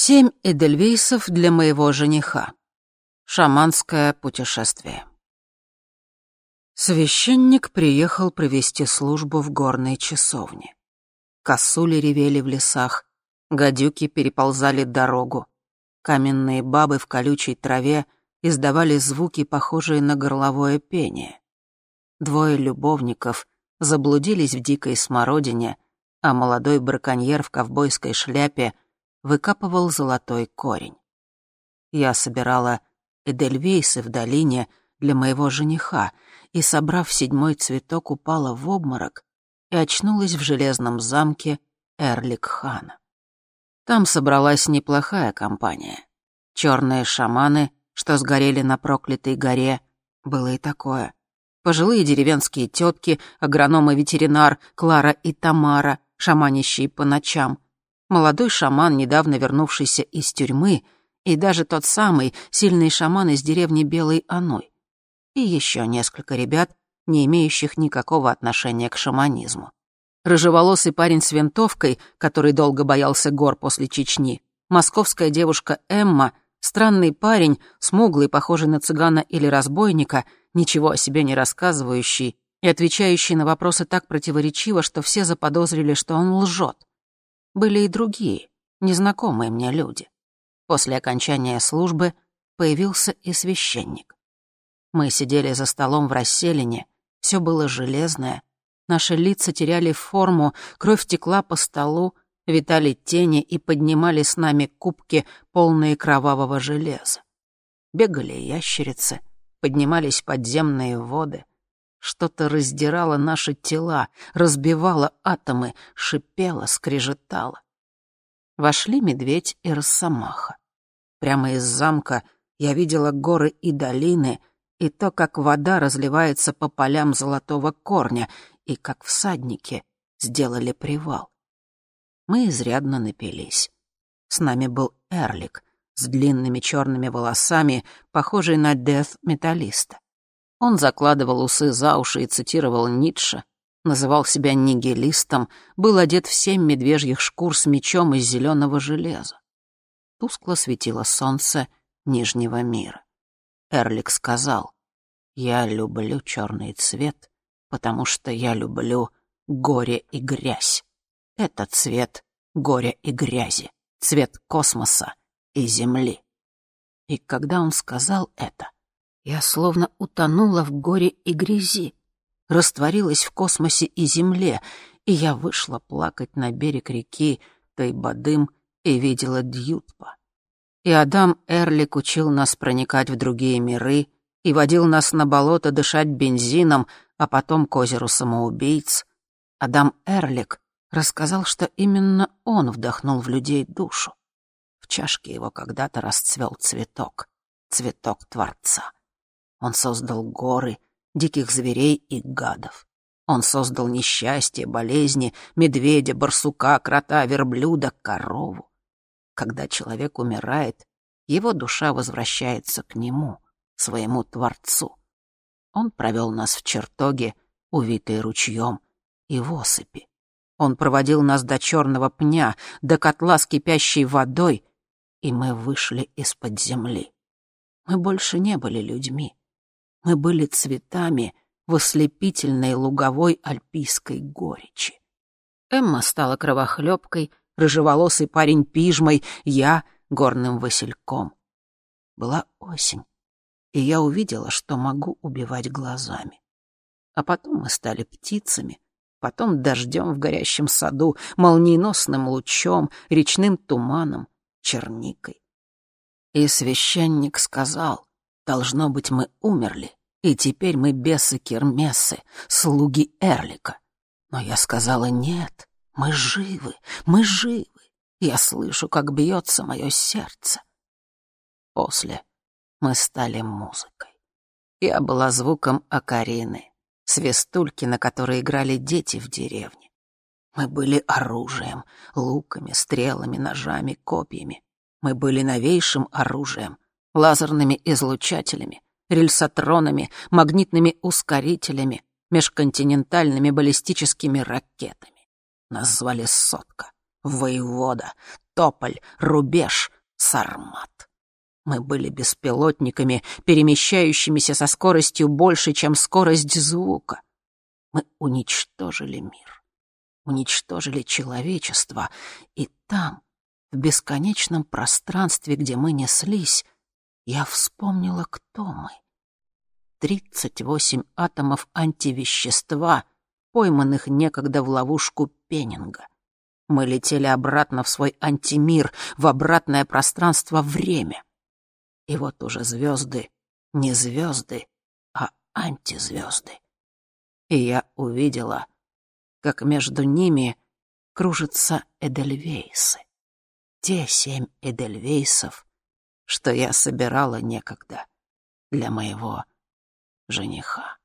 Семь эдельвейсов для моего жениха. Шаманское путешествие. Священник приехал провести службу в горной часовне. Косули ревели в лесах, гадюки переползали дорогу. Каменные бабы в колючей траве издавали звуки, похожие на горловое пение. Двое любовников заблудились в дикой смородине, а молодой браконьер в ковбойской шляпе выкапывал золотой корень. Я собирала эдельвейсы в долине для моего жениха и, собрав седьмой цветок, упала в обморок и очнулась в железном замке Эрлик-хана. Там собралась неплохая компания. Черные шаманы, что сгорели на проклятой горе, было и такое. Пожилые деревенские тетки, агроном и ветеринар, Клара и Тамара, шаманящие по ночам. Молодой шаман, недавно вернувшийся из тюрьмы, и даже тот самый сильный шаман из деревни Белой Аной и еще несколько ребят, не имеющих никакого отношения к шаманизму. Рыжеволосый парень с винтовкой, который долго боялся гор после Чечни, московская девушка Эмма, странный парень, смуглый, похожий на цыгана или разбойника, ничего о себе не рассказывающий и отвечающий на вопросы так противоречиво, что все заподозрили, что он лжет. Были и другие, незнакомые мне люди. После окончания службы появился и священник. Мы сидели за столом в расселине, все было железное, наши лица теряли форму, кровь текла по столу, витали тени и поднимали с нами кубки, полные кровавого железа. Бегали ящерицы, поднимались подземные воды. Что-то раздирало наши тела, разбивало атомы, шипело, скрежетало. Вошли медведь и росомаха. Прямо из замка я видела горы и долины, и то, как вода разливается по полям золотого корня, и как всадники сделали привал. Мы изрядно напились. С нами был Эрлик с длинными черными волосами, похожий на деф-металлиста. Он закладывал усы за уши и цитировал Ницше, называл себя нигилистом, был одет в семь медвежьих шкур с мечом из зеленого железа. Тускло светило солнце Нижнего мира. Эрлик сказал, «Я люблю черный цвет, потому что я люблю горе и грязь. Это цвет горя и грязи, цвет космоса и Земли». И когда он сказал это, я словно утонула в горе и грязи, растворилась в космосе и Земле, и я вышла плакать на берег реки Тайбадым и видела Дьютпа. И Адам Эрлик учил нас проникать в другие миры и водил нас на болото дышать бензином, а потом к озеру самоубийц. Адам Эрлик рассказал, что именно он вдохнул в людей душу. В чашке его когда-то расцвел цветок, цветок Творца. Он создал горы, диких зверей и гадов. Он создал несчастье, болезни, медведя, барсука, крота, верблюда, корову. Когда человек умирает, его душа возвращается к нему, своему Творцу. Он провел нас в чертоге, увитые ручьем, и в осыпи. Он проводил нас до черного пня, до котла с кипящей водой, и мы вышли из-под земли. Мы больше не были людьми. Мы были цветами в ослепительной луговой альпийской горечи. Эмма стала кровохлебкой, рыжеволосый парень пижмой, я — горным васильком. Была осень, и я увидела, что могу убивать глазами. А потом мы стали птицами, потом дождем в горящем саду, молниеносным лучом, речным туманом, черникой. И священник сказал, должно быть, мы умерли, и теперь мы бесы-кермесы, слуги Эрлика. Но я сказала нет, мы живы, мы живы. Я слышу, как бьется мое сердце. После мы стали музыкой. Я была звуком окарины, свистульки, на которой играли дети в деревне. Мы были оружием, луками, стрелами, ножами, копьями. Мы были новейшим оружием, лазерными излучателями, рельсотронами, магнитными ускорителями, межконтинентальными баллистическими ракетами. Нас звали Сотка. воевода, тополь, рубеж, сармат. Мы были беспилотниками, перемещающимися со скоростью больше, чем скорость звука. Мы уничтожили мир, уничтожили человечество, и там, в бесконечном пространстве, где мы неслись, я вспомнила, кто мы. Тридцать восемь атомов антивещества, пойманных некогда в ловушку Пеннинга. Мы летели обратно в свой антимир, в обратное пространство-время. И вот уже звезды не звезды, а антизвезды. И я увидела, как между ними кружатся Эдельвейсы. Те семь Эдельвейсов, что я собирала некогда для моего жениха.